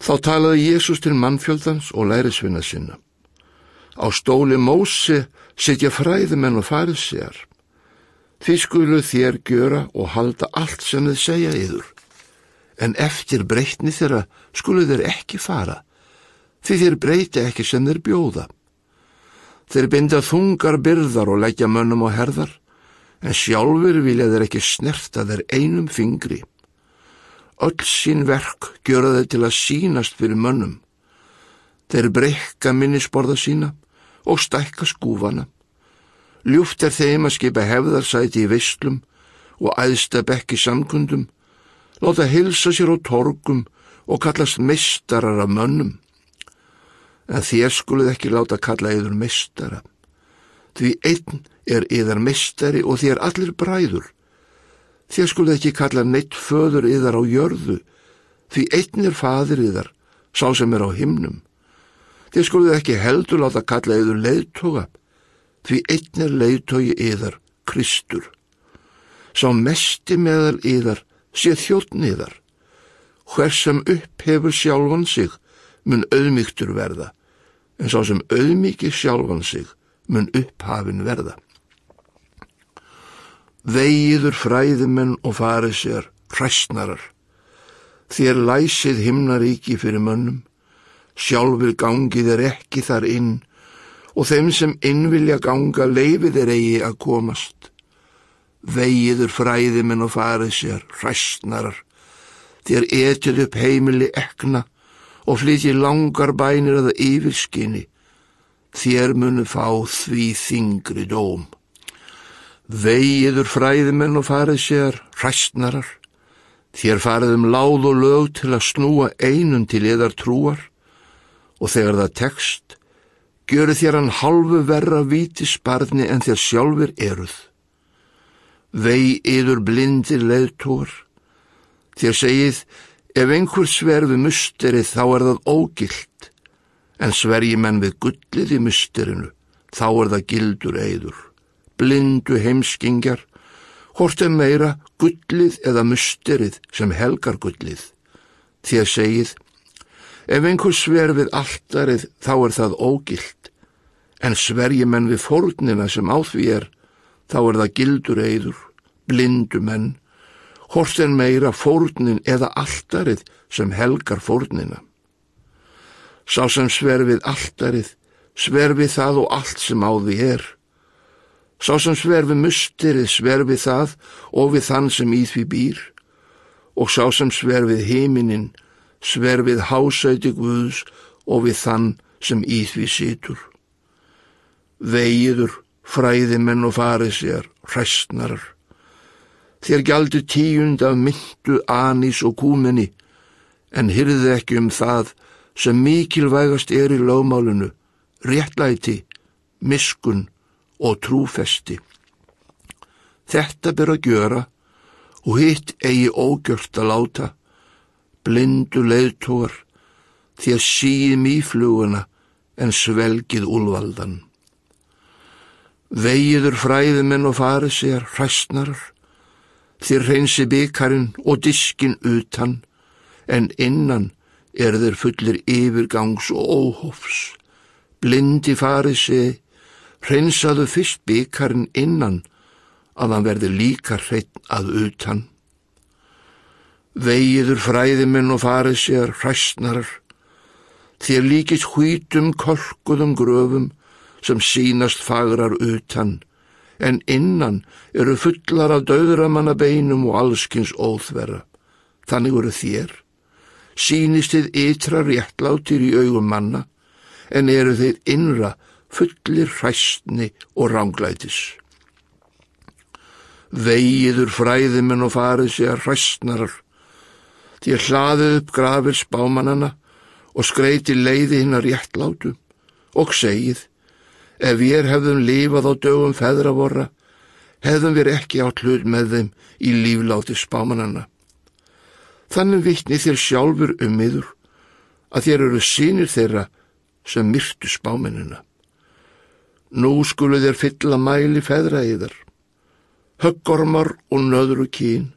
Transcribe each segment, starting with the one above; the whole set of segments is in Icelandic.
Þá talaði Jésús til mannfjöldans og lærisvinna sinna. Á stóli Mósi sitja fræðumenn og farið sér. Því skulu þér gjöra og halda allt sem þið segja yður. En eftir breytni þeirra skulu þeir ekki fara, því þeir breyti ekki sem þeir bjóða. Þeir binda þungar byrðar og leggja mönnum á herðar, en sjálfur vilja þeir ekki snerta þeir einum fingri. Öll sín verk gjöra þeir til að sínast fyrir mönnum. Þeir breyka minnisborða sína og stækka skúfana. Ljúft er þeim að skipa hefðarsæti í visslum og æðsta bekki samkundum, láta hilsa sér á torgum og kallast mistarar af mönnum. En þér skuluð ekki láta kalla yður mistara. Því einn er yðar mistari og þér allir bræður. Þér skuluð ekki kalla neitt föður yðar á jörðu, því einn er fadir yðar, sá sem er á himnum. Þér skuluð ekki heldur láta kalla yður leiðtoga, því einn er leiðtogi yðar, Kristur. Sá mesti meðal yðar sé þjóttn yðar. Hvers sem upphefur sjálfan sig mun auðmygtur verða, en sá sem auðmyggi sjálfan sig mun upphafin verða. Vegiður fræðimenn og farið sér hræstnarar. Þér læsið himnaríki fyrir mönnum, sjálfur gangið er ekki þar inn og þeim sem innvilja ganga leifið er eigi að komast. Vegiður fræðimenn og farið sér hræstnarar. Þér etið upp heimili ekna og flytji langar bænir að yfirskinni. Þér munu fá því þingri dóm. Vegiður fræðimenn og farið sér hræstnarar. Þér farið um láð og lög til að snúa einun til eðar trúar og þegar það tekst, gjöru þér hann halvu verra víti sparni en þér sjálfur eruð. Vegiður blindir leðtór. Þér segið, ef einhver sverfi musterið þá er það ógilt, en sverji menn við gullið í musterinu, þá er það gildur eidur blindu heimskingjar, hvort er meira gullið eða musterið sem helgar gullið. Þér segið, ef einhver sver við alltarið þá er það ógilt, en sverji menn við fórnina sem á því er, þá er það gildur eidur, blindu menn, hvort er meira fórnin eða alltarið sem helgar fórnina. Sá sem sver við alltarið, sver við það og allt sem á því er, Sá sem sverfi musterið sverfi það og við þann sem í því býr og sá sem sverfið heiminin sverfið hásæti Guðs og við þann sem í því situr. Vegiður, fræðimenn og farið sér, hræstnarar. Þér gjaldi tíund af myndu, anís og kúmenni en hyrði ekki um það sem mikilvægast er í lögmálunu, réttlæti, miskun og trúfesti. Þetta ber að gjöra og hitt eigi ógjört að láta, blindu leiðtógar, því að síðum í fluguna en svelgið úlvaldan. Vegiður fræðumenn og farið sér hræstnarar, þér reynsi byggarinn og diskin utan, en innan er þeir fullir yfirgangs og óhófs. Blindi farið sér hreinsaðu fyrst byggarinn innan að hann verði líka hreitt að utan. Vegiður fræðiminn og farið sér hræstnarar, þér líkist hvítum kolkuðum gröfum sem sínast fagrar utan, en innan eru fullar af döðramanna beinum og allskins óþverra. Þannig eru þér, sínist þið ytra réttlátir í augum manna, en eru þeir innra fullir hræstni og ránglætis. Vegiður fræðiminn og farið sér hræstnarar, því að hlaðið upp grafir spámanana og skreiti leiði hinn að réttlátu og segið, ef við hefðum lifað á dögum feðra vorra, hefðum við ekki átt hlut með þeim í lífláti spámanana. Þannig vittni þér sjálfur um miður að þér eru sínir þeirra sem myrtu spámennina. Nú skulu þér fylla mæli feðra í þar. Höggormar og nöðru kín,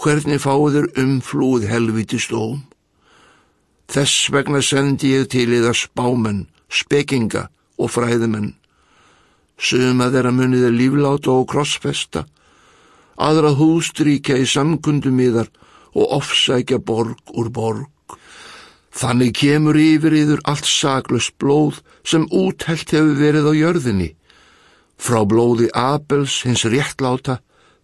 hvernig fáu þér umflúð helviti stóm? Þess vegna sendi ég til í það spámenn, spekinga og fræðimenn. Suma þeirra muniði lífláta og krossfesta, aðra hústríkja í samkundum í þar og ofsækja borg úr borg. Þannig kemur yfir yður allt saglust blóð sem úthelt hefur verið á jörðinni, frá blóði Abels hins réttláta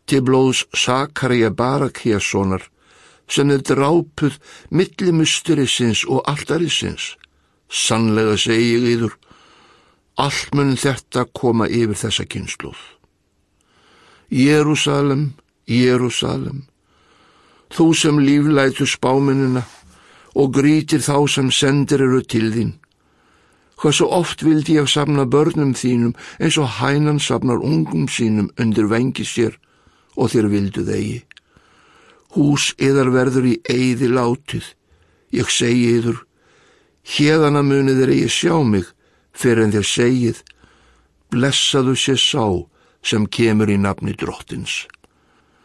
til blóðs Sakarja Barakíassonar sem er drápuð millimusturisins og alltarisins. Sannlega segi ég yður, allt mun þetta koma yfir þessa kynsluð. Jérúsalem, Jérúsalem, þú sem líflætu spáminina og grítir þá sem sendir eru til þín. Hvað svo oft vildi ég safna börnum þínum eins og hænan safnar ungum sínum undir vengi sér og þér vildu þegi. Hús yðar verður í eigði látið. Ég segi yður, hérðana munið er eigi sjá mig fyrir en þér segið, blessaðu sér sá sem kemur í nafni drottins.